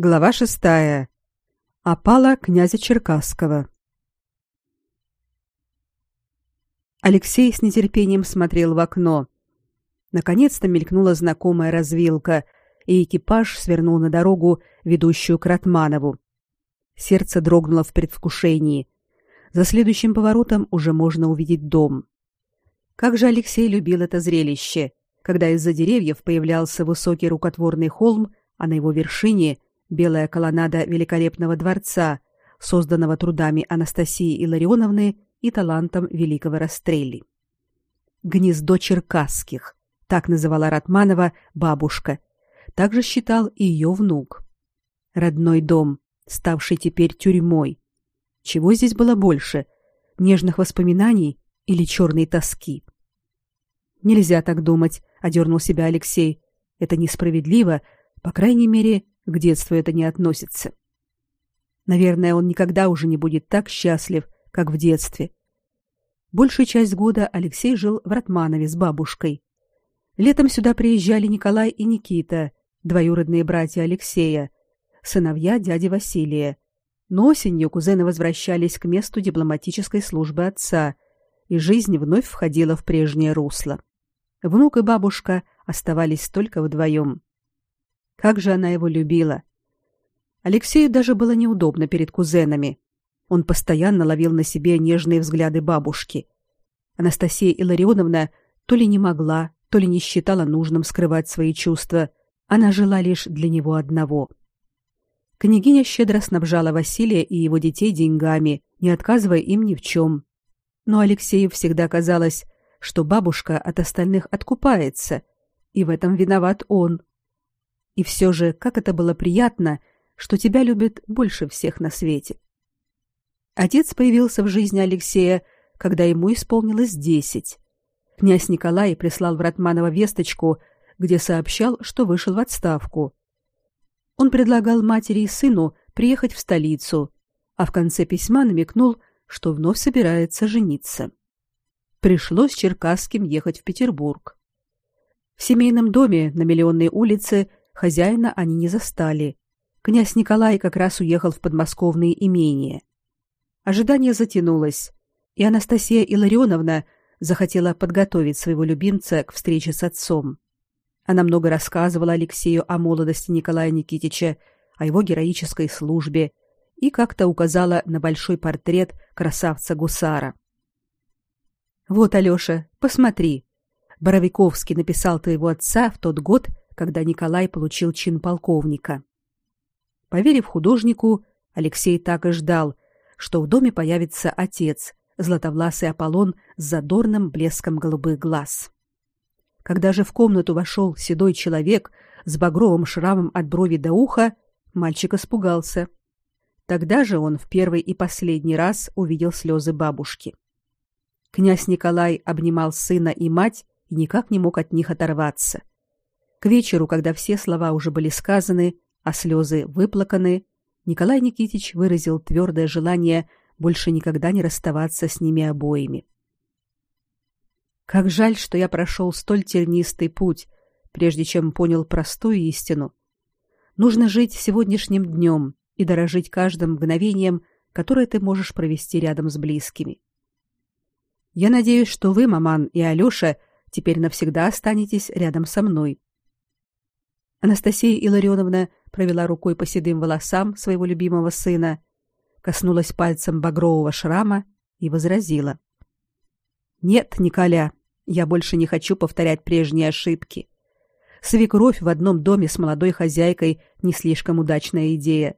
Глава шестая. Опала князя Черкасского. Алексей с нетерпением смотрел в окно. Наконец-то мелькнула знакомая развилка, и экипаж свернул на дорогу, ведущую к Ратманову. Сердце дрогнуло в предвкушении. За следующим поворотом уже можно увидеть дом. Как же Алексей любил это зрелище, когда из-за деревьев появлялся высокий рукотворный холм, а на его вершине белая колоннада великолепного дворца, созданного трудами Анастасии Илларионовны и талантом великого Растрелли. Гнездо черкасских, так называла Ратманова бабушка. Так же считал и ее внук. Родной дом, ставший теперь тюрьмой. Чего здесь было больше? Нежных воспоминаний или черной тоски? Нельзя так думать, одернул себя Алексей. Это несправедливо, по крайней мере, к детству это не относится. Наверное, он никогда уже не будет так счастлив, как в детстве. Большую часть года Алексей жил в Ратманове с бабушкой. Летом сюда приезжали Николай и Никита, двоюродные братья Алексея, сыновья дяди Василия. Но осенью кузены возвращались к месту дипломатической службы отца, и жизнь вновь входила в прежнее русло. Внук и бабушка оставались только вдвоем. Как же она его любила. Алексею даже было неудобно перед кузенами. Он постоянно ловил на себе нежные взгляды бабушки. Анастасия Илларионовна то ли не могла, то ли не считала нужным скрывать свои чувства. Она жила лишь для него одного. Княгиня щедро снабжала Василия и его детей деньгами, не отказывая им ни в чем. Но Алексею всегда казалось, что бабушка от остальных откупается, и в этом виноват он. И все же, как это было приятно, что тебя любят больше всех на свете. Отец появился в жизни Алексея, когда ему исполнилось десять. Князь Николай прислал в Ратманово весточку, где сообщал, что вышел в отставку. Он предлагал матери и сыну приехать в столицу, а в конце письма намекнул, что вновь собирается жениться. Пришлось Черкасским ехать в Петербург. В семейном доме на Миллионной улице Хозяина они не застали. Князь Николай как раз уехал в подмосковные имения. Ожидание затянулось, и Анастасия Илларионовна захотела подготовить своего любимца к встрече с отцом. Она много рассказывала Алексею о молодости Николая Никитича, о его героической службе и как-то указала на большой портрет красавца-гусара. Вот, Алёша, посмотри. Боровиковский написал твоего отца в тот год, когда Николай получил чин полковника. Поверив художнику, Алексей так и ждал, что в доме появится отец, златовласый Аполлон с задорным блеском голубых глаз. Когда же в комнату вошел седой человек с багровым шрамом от брови до уха, мальчик испугался. Тогда же он в первый и последний раз увидел слезы бабушки. Князь Николай обнимал сына и мать и никак не мог от них оторваться. К вечеру, когда все слова уже были сказаны, а слезы выплаканы, Николай Никитич выразил твердое желание больше никогда не расставаться с ними обоими. Как жаль, что я прошел столь тернистый путь, прежде чем понял простую истину. Нужно жить сегодняшним днем и дорожить каждым мгновением, которое ты можешь провести рядом с близкими. Я надеюсь, что вы, маман и Алёша, теперь навсегда останетесь рядом со мной. Анастасия Илларионовна провела рукой по седым волосам своего любимого сына, коснулась пальцем багрового шрама и возразила: "Нет, Николя, я больше не хочу повторять прежние ошибки. Свекровь в одном доме с молодой хозяйкой не слишком удачная идея.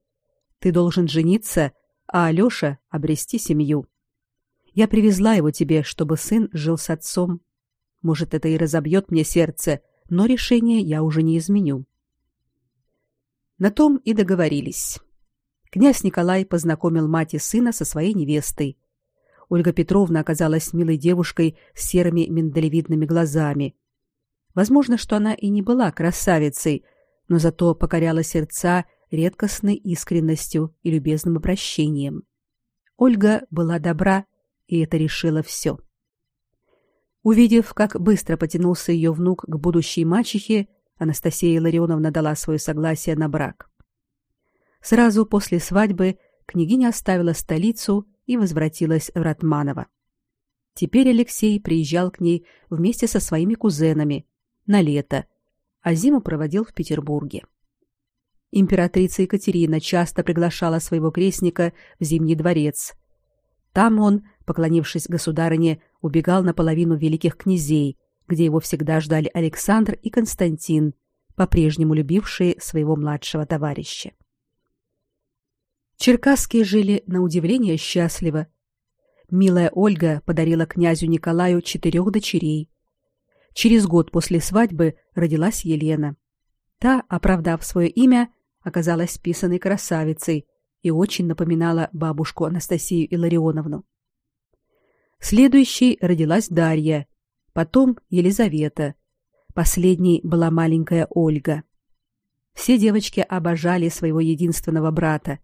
Ты должен жениться, а Алёша обрести семью. Я привезла его тебе, чтобы сын жил с отцом. Может, это и разобьет мне сердце, но решение я уже не изменю. На том и договорились. Князь Николай познакомил мать и сына со своей невестой. Ольга Петровна оказалась милой девушкой с серыми миндалевидными глазами. Возможно, что она и не была красавицей, но зато покоряла сердца редкостной искренностью и любезным обращением. Ольга была добра, и это решило все. Увидев, как быстро потянулся ее внук к будущей мачехе, Анастасия Ларионовна дала свое согласие на брак. Сразу после свадьбы княгиня оставила столицу и возвратилась в Ратманово. Теперь Алексей приезжал к ней вместе со своими кузенами на лето, а зиму проводил в Петербурге. Императрица Екатерина часто приглашала своего крестника в Зимний дворец. Там он, поклонившись государыне, убегал наполовину великих князей, где его всегда ждали Александр и Константин, по-прежнему любившие своего младшего товарища. Черкасские жили на удивление счастливо. Милая Ольга подарила князю Николаю четырех дочерей. Через год после свадьбы родилась Елена. Та, оправдав свое имя, оказалась писаной красавицей и очень напоминала бабушку Анастасию Илларионовну. Следующей родилась Дарья, потом Елизавета. Последней была маленькая Ольга. Все девочки обожали своего единственного брата.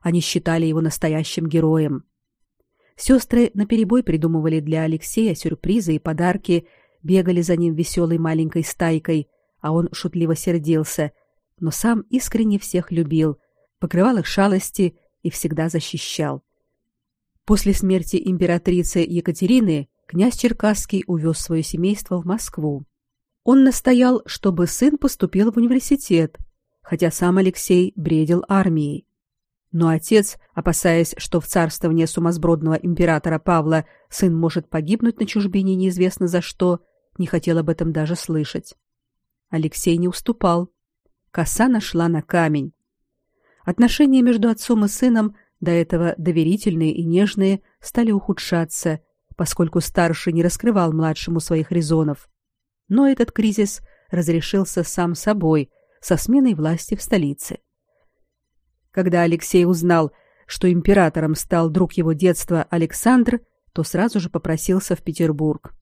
Они считали его настоящим героем. Сестры наперебой придумывали для Алексея сюрпризы и подарки, бегали за ним веселой маленькой стайкой, а он шутливо сердился, но сам искренне всех любил, покрывал их шалости и всегда защищал. После смерти императрицы Екатерины князь Черкасский увез свое семейство в Москву. Он настоял, чтобы сын поступил в университет, хотя сам Алексей бредил армией. Но отец, опасаясь, что в царствование сумасбродного императора Павла сын может погибнуть на чужбине неизвестно за что, не хотел об этом даже слышать. Алексей не уступал коса нашла на камень. Отношения между отцом и сыном, до этого доверительные и нежные, стали ухудшаться, поскольку старший не раскрывал младшему своих резонов. Но этот кризис разрешился сам собой со сменой власти в столице. Когда Алексей узнал, что императором стал друг его детства Александр, то сразу же попросился в Петербург.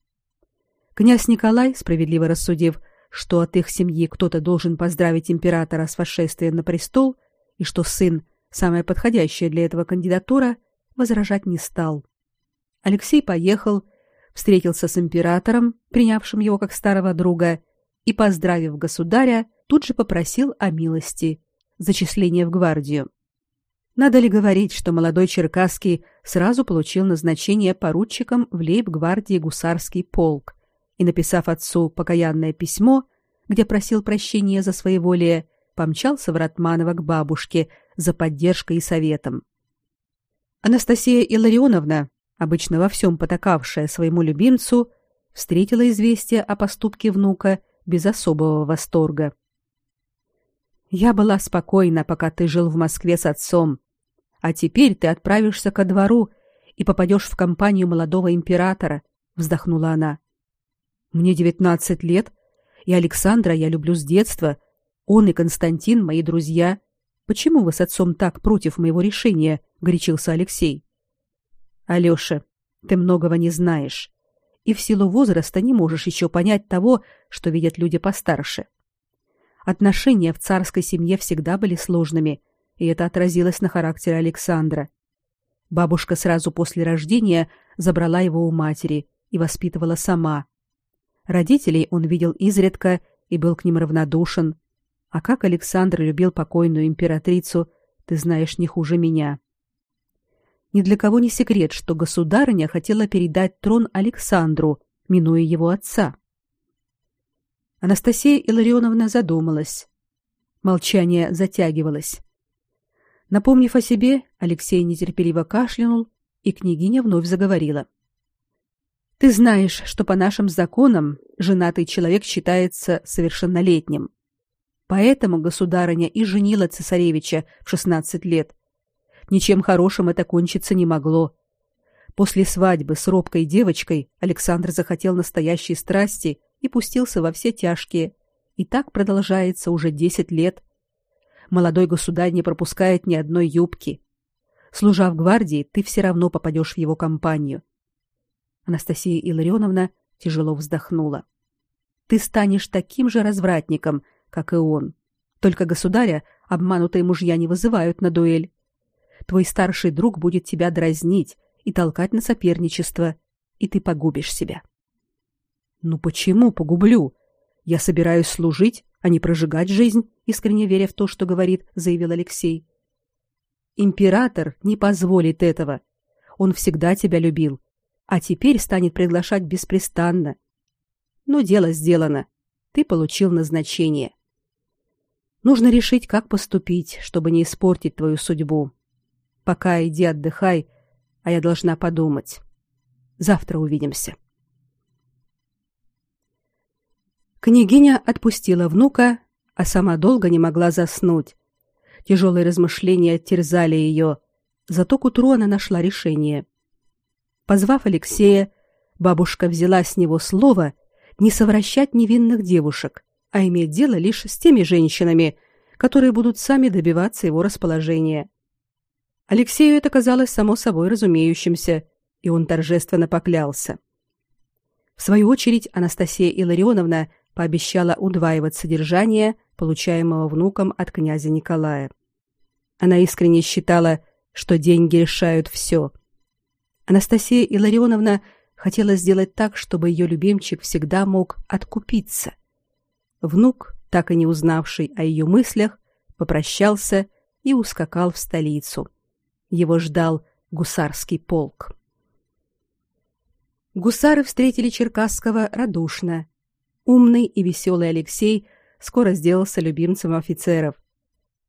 Князь Николай, справедливо рассудив, что от их семьи кто-то должен поздравить императора с восшествием на престол и что сын самая подходящая для этого кандидатура, возражать не стал. Алексей поехал, встретился с императором, принявшим его как старого друга, и, поздравив государя, тут же попросил о милости, зачисления в гвардию. Надо ли говорить, что молодой Черкасский сразу получил назначение поручиком в лейб-гвардии гусарский полк, и, написав отцу покаянное письмо, где просил прощения за своеволие, помчался в Ратманово к бабушке за поддержкой и советом. Анастасия Илларионовна, обычно во всем потакавшая своему любимцу, встретила известие о поступке внука без особого восторга. Я была спокойна, пока ты жил в Москве с отцом, а теперь ты отправишься ко двору и попадешь в компанию молодого императора, вздохнула она. Мне девятнадцать лет, и Александра я люблю с детства. Он и Константин мои друзья. Почему вы с отцом так против моего решения? горячился Алексей. Алёша, ты многого не знаешь, и в силу возраста не можешь еще понять того, что видят люди постарше. Отношения в царской семье всегда были сложными, и это отразилось на характере Александра. Бабушка сразу после рождения забрала его у матери и воспитывала сама. Родителей он видел изредка и был к ним равнодушен. А как Александр любил покойную императрицу, ты знаешь не хуже меня. Ни для кого не секрет, что государыня хотела передать трон Александру, минуя его отца. Анастасия Илларионовна задумалась. Молчание затягивалось. Напомнив о себе, Алексей нетерпеливо кашлянул, и княгиня вновь заговорила. Ты знаешь, что по нашим законам женатый человек считается совершеннолетним. Поэтому государыня и женила цесаревича в 16 лет. Ничем хорошим это кончиться не могло. После свадьбы с робкой девочкой Александр захотел настоящей страсти и пустился во все тяжкие. И так продолжается уже 10 лет. Молодой государь не пропускает ни одной юбки. Служа в гвардии, ты все равно попадешь в его компанию. Анастасия Илларионовна тяжело вздохнула. Ты станешь таким же развратником, как и он. Только государя обманутые мужья не вызывают на дуэль. Твой старший друг будет тебя дразнить и толкать на соперничество, и ты погубишь себя. Ну почему погублю? Я собираюсь служить, а не прожигать жизнь, искренне веря в то, что говорит, заявил Алексей. Император не позволит этого. Он всегда тебя любил, а теперь станет приглашать беспрестанно. Но дело сделано. Ты получил назначение. Нужно решить, как поступить, чтобы не испортить твою судьбу. Пока иди отдыхай, а я должна подумать. Завтра увидимся. Княгиня отпустила внука, а сама долго не могла заснуть. Тяжелые размышления терзали ее, зато к утру она нашла решение. Позвав Алексея, бабушка взяла с него слово не совращать невинных девушек, а иметь дело лишь с теми женщинами, которые будут сами добиваться его расположения. Алексею это казалось само собой разумеющимся, и он торжественно поклялся. В свою очередь Анастасия Илларионовна пообещала удваивать содержание, получаемого внуком от князя Николая. Она искренне считала, что деньги решают все. Анастасия Илларионовна хотела сделать так, чтобы ее любимчик всегда мог откупиться. Внук, так и не узнавший о ее мыслях, попрощался и ускакал в столицу. Его ждал гусарский полк. Гусары встретили Черкасского радушно. Умный и веселый Алексей скоро сделался любимцем офицеров.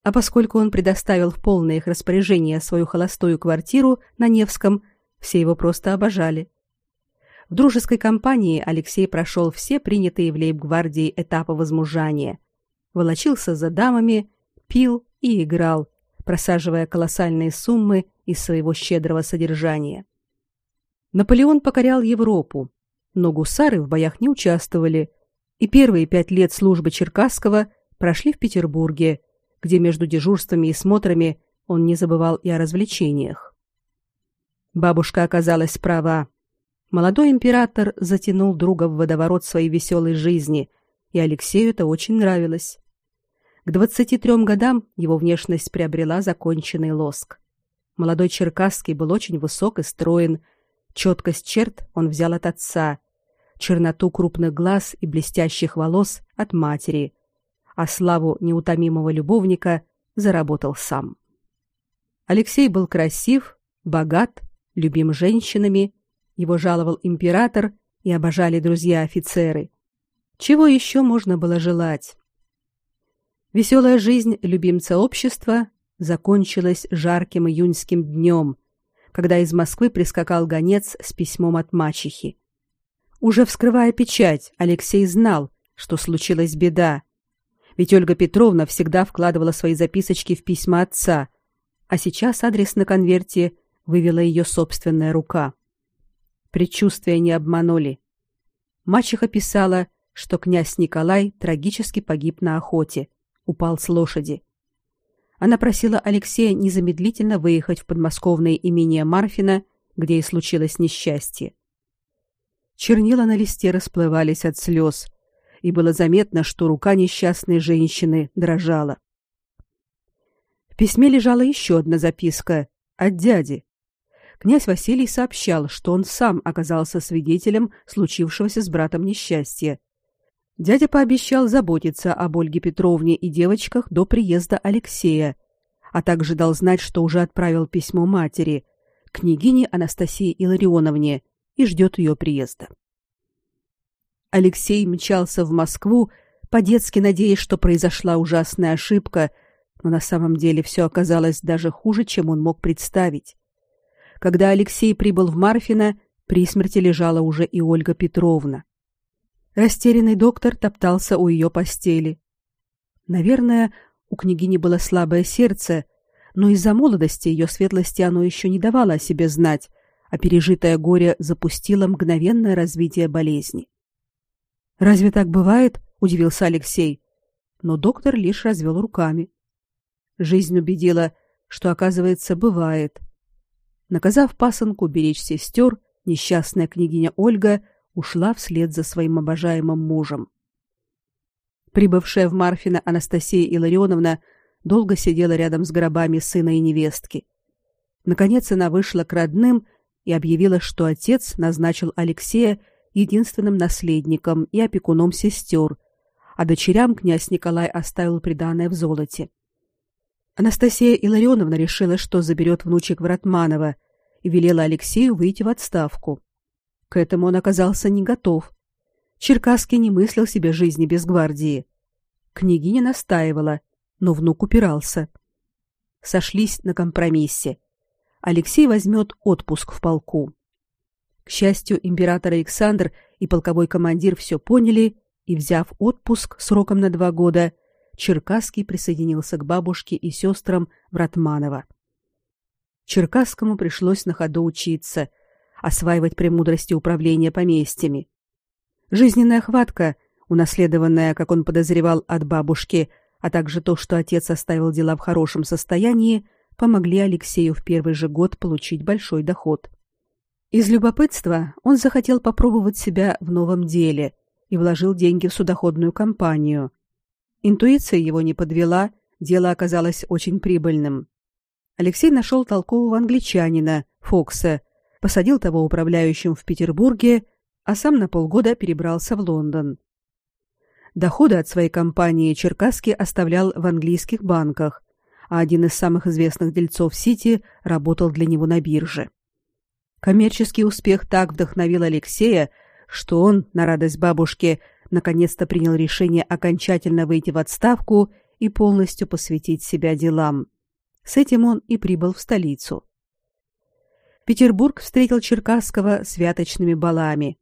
А поскольку он предоставил в полное их распоряжение свою холостую квартиру на Невском, все его просто обожали. В дружеской компании Алексей прошел все принятые в лейб-гвардии этапы возмужания. Волочился за дамами, пил и играл, просаживая колоссальные суммы из своего щедрого содержания. Наполеон покорял Европу, но гусары в боях не участвовали, и первые пять лет службы Черкасского прошли в Петербурге, где между дежурствами и смотрами он не забывал и о развлечениях. Бабушка оказалась права. Молодой император затянул друга в водоворот своей веселой жизни, и Алексею это очень нравилось. К 23 годам его внешность приобрела законченный лоск. Молодой Черкасский был очень высок и строен, четкость черт он взял от отца, черноту крупных глаз и блестящих волос от матери, а славу неутомимого любовника заработал сам. Алексей был красив, богат, любим женщинами, его жаловал император и обожали друзья-офицеры. Чего еще можно было желать? Веселая жизнь любимца общества закончилась жарким июньским днем, когда из Москвы прискакал гонец с письмом от мачехи. Уже вскрывая печать, Алексей знал, что случилась беда. Ведь Ольга Петровна всегда вкладывала свои записочки в письма отца, а сейчас адрес на конверте вывела ее собственная рука. Предчувствия не обманули. Мачеха писала, что князь Николай трагически погиб на охоте, упал с лошади. Она просила Алексея незамедлительно выехать в подмосковное имение Марфина, где и случилось несчастье. Чернила на листе расплывались от слез, и было заметно, что рука несчастной женщины дрожала. В письме лежала еще одна записка от дяди. Князь Василий сообщал, что он сам оказался свидетелем случившегося с братом несчастья Дядя пообещал заботиться об Ольге Петровне и девочках до приезда Алексея, а также дал знать, что уже отправил письмо матери, княгине Анастасии Илларионовне, и ждет ее приезда. Алексей мчался в Москву, по-детски надеясь, что произошла ужасная ошибка, но на самом деле все оказалось даже хуже, чем он мог представить. Когда Алексей прибыл в Марфино, при смерти лежала уже и Ольга Петровна. Растерянный доктор топтался у ее постели. Наверное, у княгини было слабое сердце, но из-за молодости ее светлости оно еще не давало о себе знать, а пережитое горе запустило мгновенное развитие болезни. Разве так бывает? удивился Алексей, но доктор лишь развел руками. Жизнь убедила, что оказывается бывает. Наказав пасынку беречь сестер, несчастная княгиня Ольга ушла вслед за своим обожаемым мужем. Прибывшая в Марфино Анастасия Илларионовна долго сидела рядом с гробами сына и невестки. Наконец она вышла к родным и объявила, что отец назначил Алексея единственным наследником и опекуном сестер, а дочерям князь Николай оставил приданое в золоте. Анастасия Илларионовна решила, что заберет внучек Вратманова и велела Алексею выйти в отставку. К этому он оказался не готов. Черкасский не мыслил себе жизни без гвардии. Княгиня настаивала, но внук упирался. Сошлись на компромиссе. Алексей возьмет отпуск в полку. К счастью, император Александр и полковой командир все поняли, и, взяв отпуск сроком на два года, Черкасский присоединился к бабушке и сестрам Вратманова. Черкасскому пришлось на ходу учиться, осваивать премудрости управления поместьями. Жизненная хватка, унаследованная, как он подозревал, от бабушки, а также то, что отец оставил дела в хорошем состоянии, помогли Алексею в первый же год получить большой доход. Из любопытства он захотел попробовать себя в новом деле и вложил деньги в судоходную компанию. Интуиция его не подвела, дело оказалось очень прибыльным. Алексей нашел толкового англичанина, Фокса, посадил того управляющим в Петербурге, а сам на полгода перебрался в Лондон. Доходы от своей компании Черкасский оставлял в английских банках, а один из самых известных дельцов Сити работал для него на бирже. Коммерческий успех так вдохновил Алексея, что он, на радость бабушке, наконец-то принял решение окончательно выйти в отставку и полностью посвятить себя делам. С этим он и прибыл в столицу. Петербург встретил Черкасского святочными балами.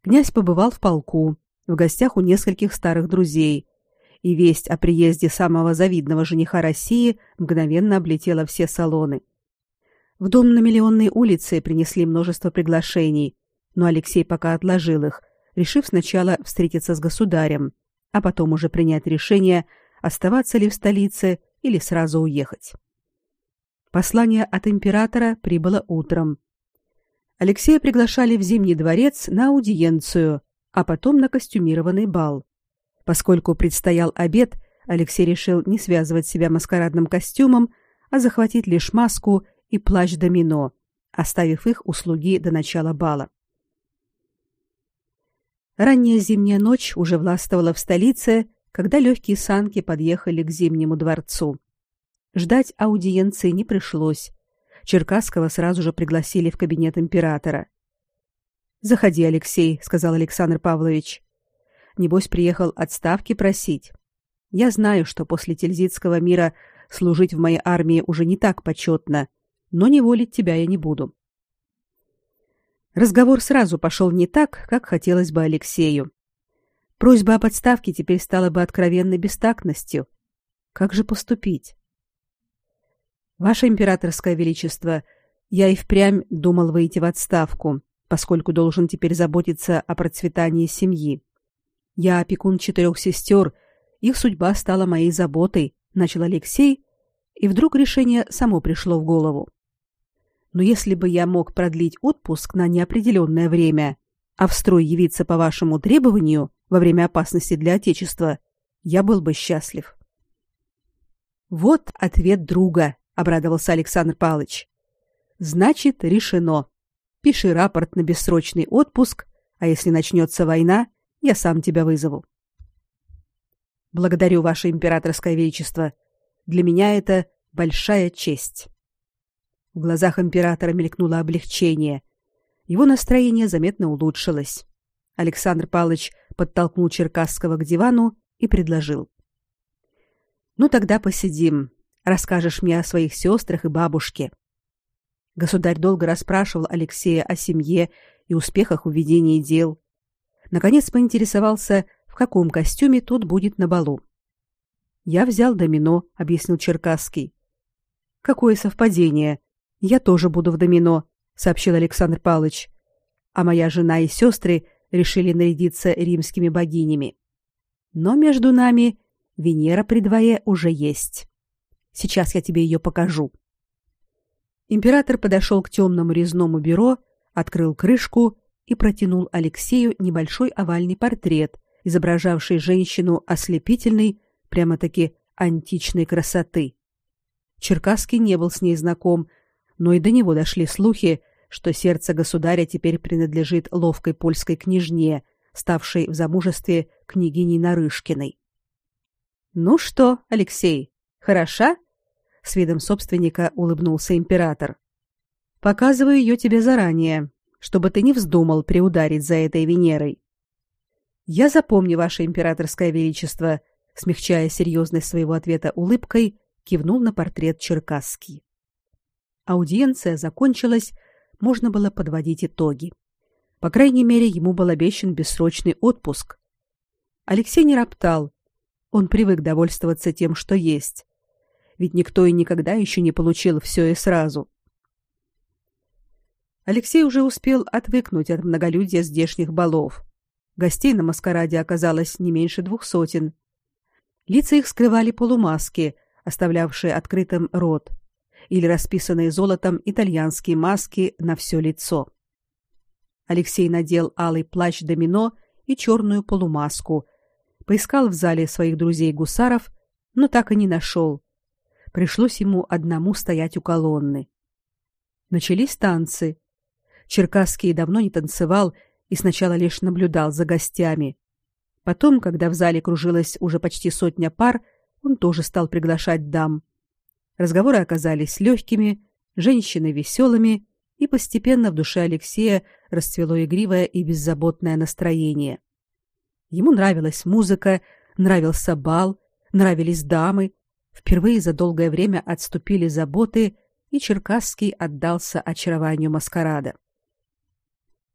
Князь побывал в полку, в гостях у нескольких старых друзей, и весть о приезде самого завидного жениха России мгновенно облетела все салоны. В дом на Миллионной улице принесли множество приглашений, но Алексей пока отложил их, решив сначала встретиться с государем, а потом уже принять решение, оставаться ли в столице или сразу уехать. Послание от императора прибыло утром. Алексея приглашали в Зимний дворец на аудиенцию, а потом на костюмированный бал. Поскольку предстоял обед, Алексей решил не связывать себя маскарадным костюмом, а захватить лишь маску и плащ-домино, оставив их услуги до начала бала. Ранняя зимняя ночь уже властвовала в столице, когда легкие санки подъехали к Зимнему дворцу. Ждать аудиенции не пришлось. Черкасского сразу же пригласили в кабинет императора. «Заходи, Алексей», — сказал Александр Павлович. «Небось, приехал отставки просить. Я знаю, что после Тильзитского мира служить в моей армии уже не так почетно, но не волить тебя я не буду. Разговор сразу пошел не так, как хотелось бы Алексею. Просьба о подставке теперь стала бы откровенной бестактностью. Как же поступить? Ваше императорское величество, я и впрямь думал выйти в отставку, поскольку должен теперь заботиться о процветании семьи. Я опекун четырех сестер, их судьба стала моей заботой, начал Алексей, и вдруг решение само пришло в голову. Но если бы я мог продлить отпуск на неопределенное время, а в строй явиться по вашему требованию во время опасности для отечества, я был бы счастлив. Вот ответ друга, обрадовался Александр Павлович. Значит, решено. Пиши рапорт на бессрочный отпуск, а если начнется война, я сам тебя вызову. Благодарю ваше императорское величество. Для меня это большая честь. В глазах императора мелькнуло облегчение. Его настроение заметно улучшилось. Александр Павлович подтолкнул Черкасского к дивану и предложил: "Ну тогда посидим. Расскажешь мне о своих сестрах и бабушке". Государь долго расспрашивал Алексея о семье и успехах в ведении дел. Наконец поинтересовался, в каком костюме тот будет на балу. "Я взял домино", объяснил Черкасский. "Какое совпадение!" Я тоже буду в домино, сообщил Александр Павлович. А моя жена и сестры решили нарядиться римскими богинями. Но между нами Венера при дворе уже есть. Сейчас я тебе ее покажу. Император подошел к темному резному бюро, открыл крышку и протянул Алексею небольшой овальный портрет, изображавший женщину ослепительной, прямо-таки античной красоты. Черкасский не был с ней знаком, но и до него дошли слухи, что сердце государя теперь принадлежит ловкой польской княжне, ставшей в замужестве княгиней Нарышкиной. Ну что, Алексей, хороша? С видом собственника улыбнулся император. Показываю ее тебе заранее, чтобы ты не вздумал приударить за этой Венерой. Я запомню ваше императорское величество, смягчая серьезность своего ответа улыбкой, кивнул на портрет Черкасский. Аудиенция закончилась, можно было подводить итоги. По крайней мере, ему был обещан бессрочный отпуск. Алексей не роптал. Он привык довольствоваться тем, что есть. Ведь никто и никогда еще не получил все и сразу. Алексей уже успел отвыкнуть от многолюдия здешних балов. Гостей на маскараде оказалось не меньше двух сотен. Лица их скрывали полумаски, оставлявшие открытым рот, или расписанные золотом итальянские маски на все лицо. Алексей надел алый плащ-домино и черную полумаску, поискал в зале своих друзей-гусаров, но так и не нашел. Пришлось ему одному стоять у колонны. Начались танцы. Черкасский давно не танцевал и сначала лишь наблюдал за гостями. Потом, когда в зале кружилась уже почти сотня пар, он тоже стал приглашать дам. Разговоры оказались легкими, женщины веселыми, и постепенно в душе Алексея расцвело игривое и беззаботное настроение. Ему нравилась музыка, нравился бал, нравились дамы. Впервые за долгое время отступили заботы, и Черкасский отдался очарованию маскарада.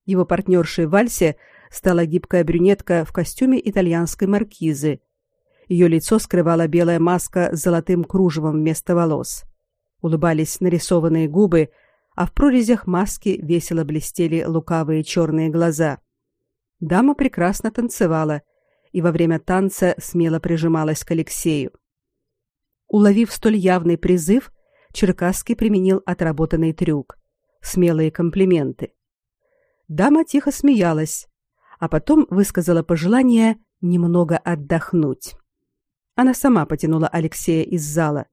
Его партнершей в вальсе стала гибкая брюнетка в костюме итальянской маркизы. Ее лицо скрывала белая маска с золотым кружевом вместо волос. Улыбались нарисованные губы, а в прорезях маски весело блестели лукавые черные глаза. Дама прекрасно танцевала и во время танца смело прижималась к Алексею. Уловив столь явный призыв, Черкасский применил отработанный трюк смелые комплименты. Дама тихо смеялась, а потом высказала пожелание немного отдохнуть. Она сама потянула Алексея из зала.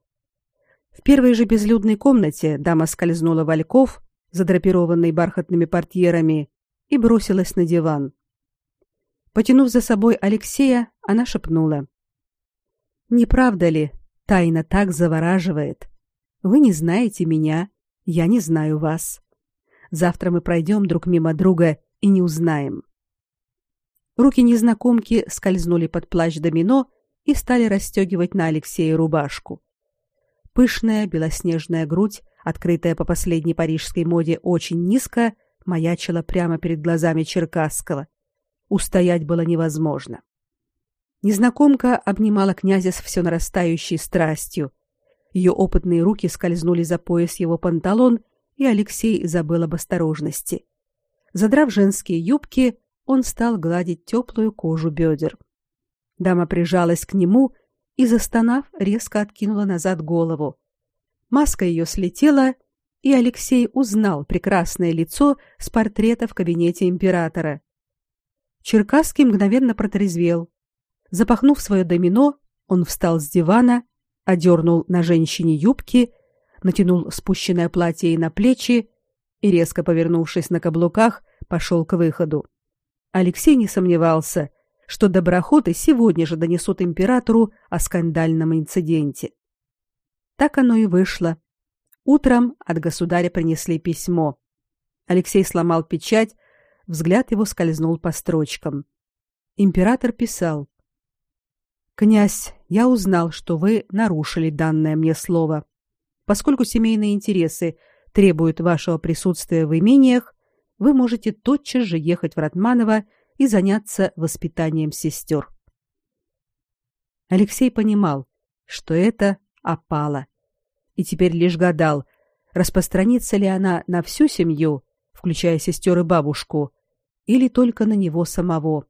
В первой же безлюдной комнате дама скользнула в альков, задрапированный бархатными портьерами, и бросилась на диван. Потянув за собой Алексея, она шепнула: "Не правда ли, тайна так завораживает? Вы не знаете меня, я не знаю вас. Завтра мы пройдем друг мимо друга и не узнаем. Руки незнакомки скользнули под плащ домино и стали расстегивать на Алексея рубашку. Пышная белоснежная грудь, открытая по последней парижской моде очень низко, маячила прямо перед глазами Черкасского. Устоять было невозможно. Незнакомка обнимала князя с все нарастающей страстью. Ее опытные руки скользнули за пояс его панталон и Алексей забыл об осторожности. Задрав женские юбки, он стал гладить теплую кожу бедер. Дама прижалась к нему и, застонав, резко откинула назад голову. Маска ее слетела, и Алексей узнал прекрасное лицо с портрета в кабинете императора. Черкасский мгновенно протрезвел. Запахнув свое домино, он встал с дивана, одернул на женщине юбки натянул спущенное платье и на плечи и резко повернувшись на каблуках, пошел к выходу. Алексей не сомневался, что доброхоты сегодня же донесут императору о скандальном инциденте. Так оно и вышло. Утром от государя принесли письмо. Алексей сломал печать, взгляд его скользнул по строчкам. Император писал: Князь, я узнал, что вы нарушили данное мне слово. Поскольку семейные интересы требуют вашего присутствия в имениях, вы можете тотчас же ехать в Ратманово и заняться воспитанием сестер. Алексей понимал, что это опала, и теперь лишь гадал, распространится ли она на всю семью, включая сестер и бабушку, или только на него самого.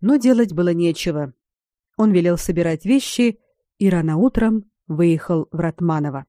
Но делать было нечего. Он велел собирать вещи и рано утром выехал в Ратманово.